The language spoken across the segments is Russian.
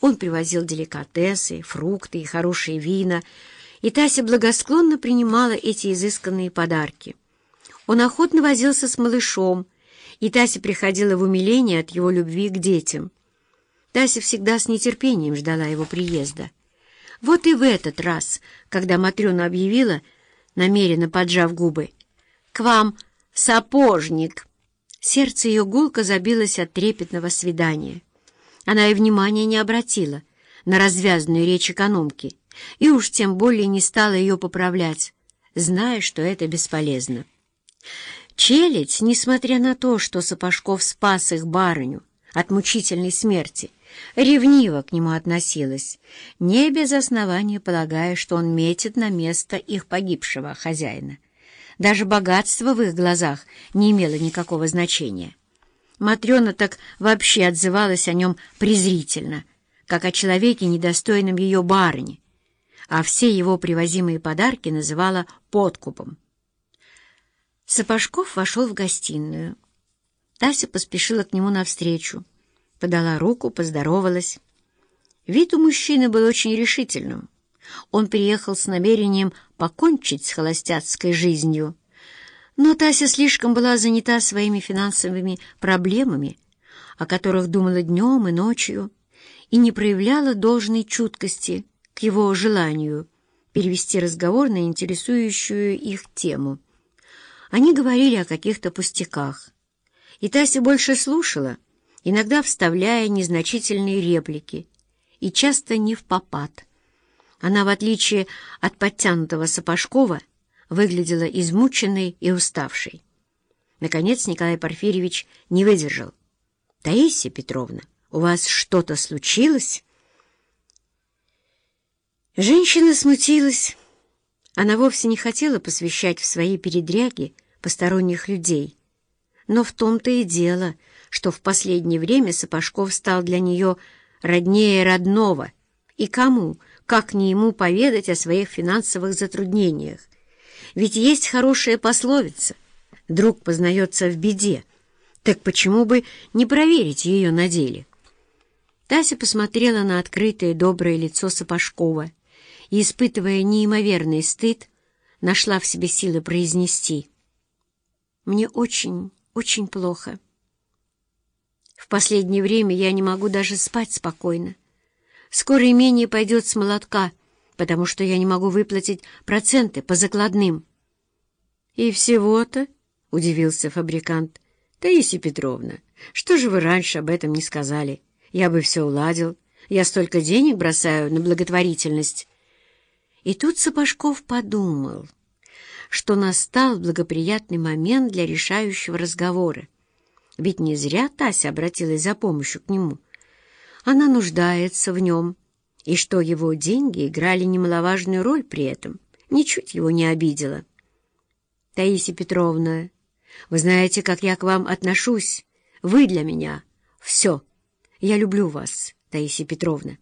Он привозил деликатесы, фрукты и хорошие вина, и Тася благосклонно принимала эти изысканные подарки. Он охотно возился с малышом, и Тася приходила в умиление от его любви к детям. Тася всегда с нетерпением ждала его приезда. Вот и в этот раз, когда Матрена объявила, намеренно поджав губы, «К вам сапожник!» Сердце ее гулко забилось от трепетного свидания. Она и внимания не обратила на развязанную речь экономки, и уж тем более не стала ее поправлять, зная, что это бесполезно. Челядь, несмотря на то, что Сапожков спас их барыню от мучительной смерти, ревниво к нему относилась, не без основания полагая, что он метит на место их погибшего хозяина. Даже богатство в их глазах не имело никакого значения. Матрена так вообще отзывалась о нем презрительно, как о человеке, недостойном ее барыни, а все его привозимые подарки называла подкупом. Сапожков вошел в гостиную. Тася поспешила к нему навстречу, подала руку, поздоровалась. Вид у мужчины был очень решительным. Он приехал с намерением покончить с холостяцкой жизнью. Но Тася слишком была занята своими финансовыми проблемами, о которых думала днем и ночью, и не проявляла должной чуткости к его желанию перевести разговор на интересующую их тему. Они говорили о каких-то пустяках, и Тася больше слушала, иногда вставляя незначительные реплики, и часто не в попад. Она, в отличие от подтянутого Сапожкова, выглядела измученной и уставшей. Наконец Николай Порфирьевич не выдержал. «Таисия Петровна, у вас что-то случилось?» Женщина смутилась. Она вовсе не хотела посвящать в свои передряги посторонних людей. Но в том-то и дело, что в последнее время Сапожков стал для нее роднее родного. И кому, как не ему поведать о своих финансовых затруднениях? Ведь есть хорошая пословица «друг познается в беде». Так почему бы не проверить ее на деле? Тася посмотрела на открытое доброе лицо Сапожкова и, испытывая неимоверный стыд, нашла в себе силы произнести «Мне очень, очень плохо. В последнее время я не могу даже спать спокойно. Скоро имение пойдет с молотка, потому что я не могу выплатить проценты по закладным». «И всего-то?» — удивился фабрикант. «Таисия Петровна, что же вы раньше об этом не сказали? Я бы все уладил. Я столько денег бросаю на благотворительность». И тут Сапожков подумал, что настал благоприятный момент для решающего разговора. Ведь не зря Тася обратилась за помощью к нему. Она нуждается в нем, и что его деньги играли немаловажную роль при этом, ничуть его не обидела. «Таисия Петровна, вы знаете, как я к вам отношусь. Вы для меня все. Я люблю вас, Таисия Петровна.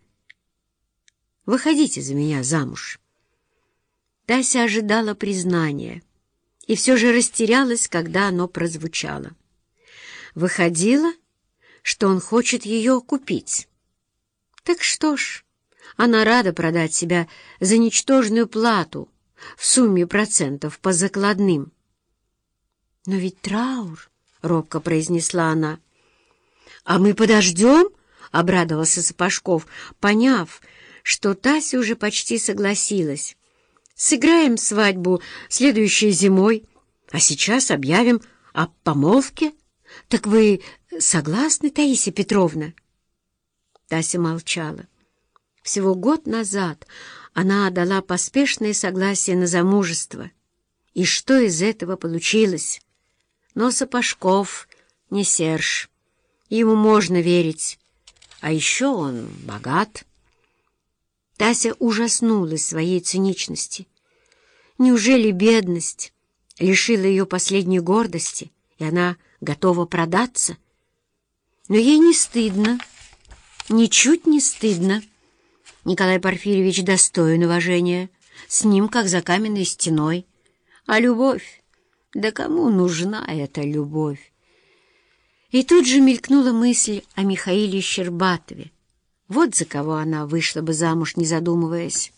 Выходите за меня замуж». Тася ожидала признания и все же растерялась, когда оно прозвучало. Выходило, что он хочет ее купить. Так что ж, она рада продать себя за ничтожную плату в сумме процентов по закладным. «Но ведь траур», — робко произнесла она. «А мы подождем?» — обрадовался Сапожков, поняв, что Тася уже почти согласилась. Сыграем свадьбу следующей зимой, а сейчас объявим о помолвке. Так вы согласны, Таисия Петровна?» Тася молчала. Всего год назад она дала поспешное согласие на замужество. И что из этого получилось? Но Сапожков не Серж. Ему можно верить. А еще он богат. Тася ужаснулась своей циничности. Неужели бедность лишила ее последней гордости, и она готова продаться? Но ей не стыдно, ничуть не стыдно. Николай Порфирьевич достоин уважения, с ним как за каменной стеной. А любовь? Да кому нужна эта любовь? И тут же мелькнула мысль о Михаиле Щербатове, Вот за кого она вышла бы замуж, не задумываясь.